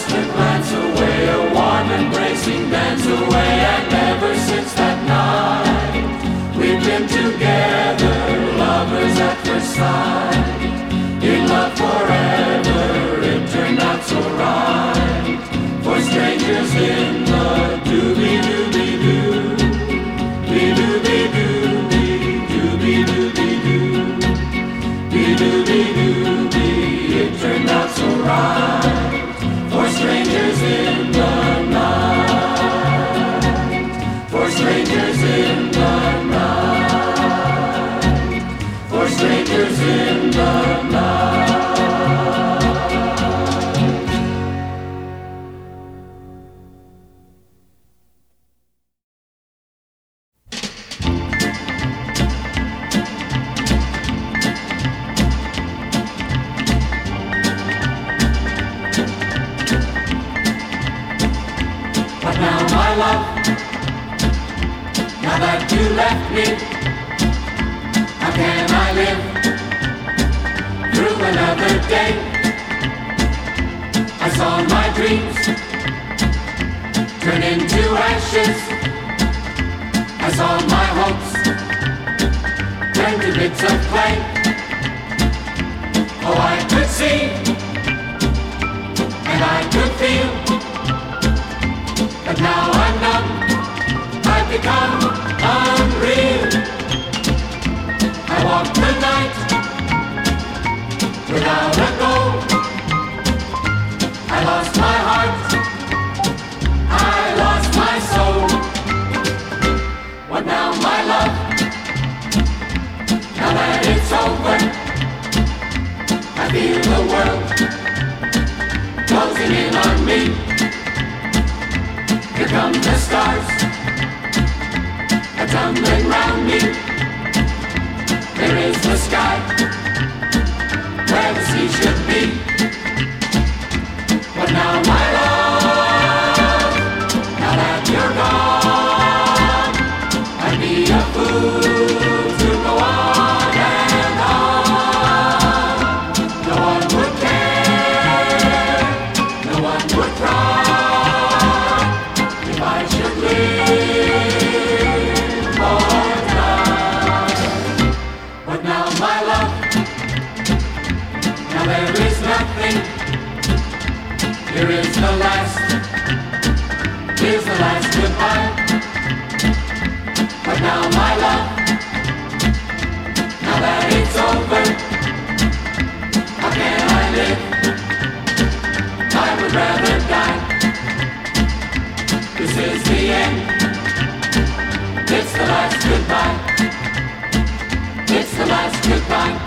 just a glance away, a warm embracing dance away, and ever since that night, we've been together, lovers at love. Now that you left me, how can I live through another day? I saw my dreams turn into ashes. I saw my hopes turn to bits of clay. Oh, I could see and I could feel. But now I become unreal. I walk the night without a goal. I lost my heart. I lost my soul. What now, my love? Now that it's over, I feel the world closing in on. sky, where the sea should be. goodbye. It's the last goodbye.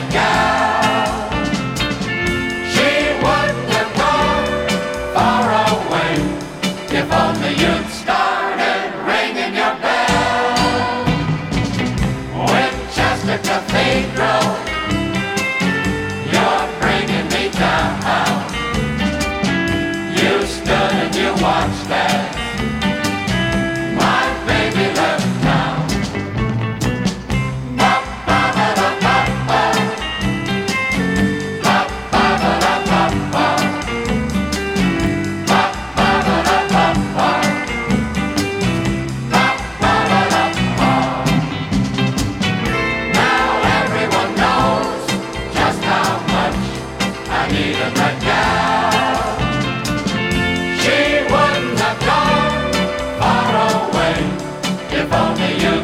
That gal.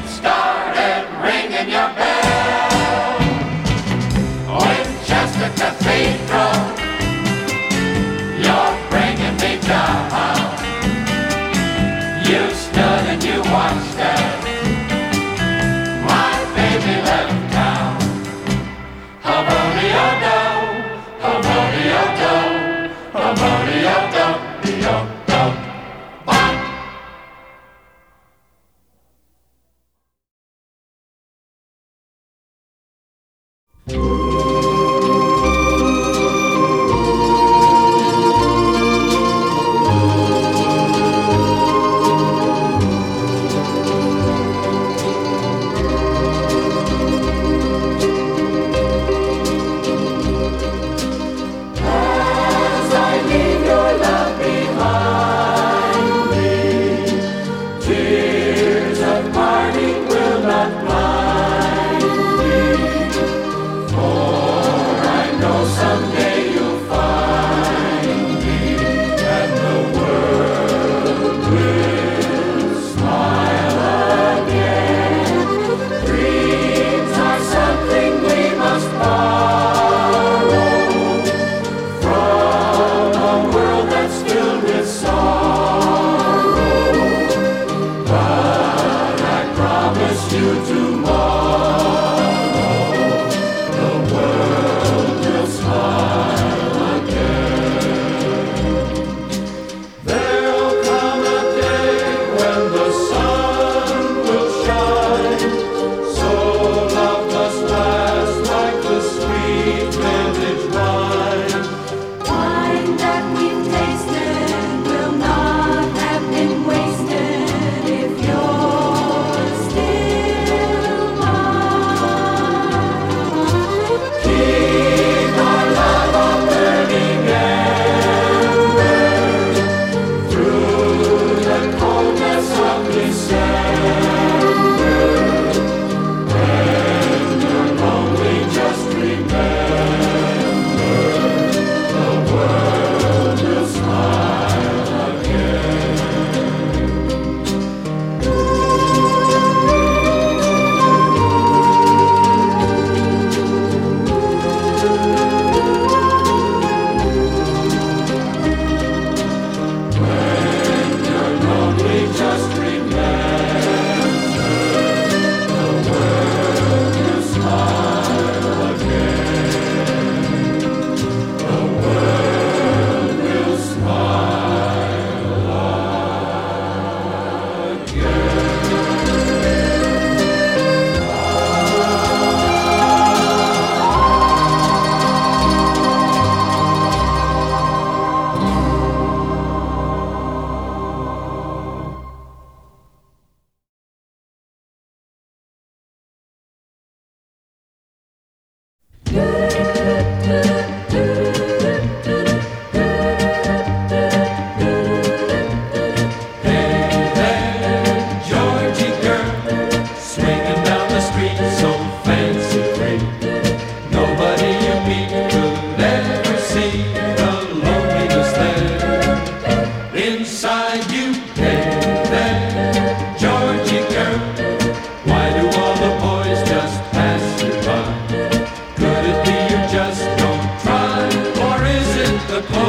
stop. The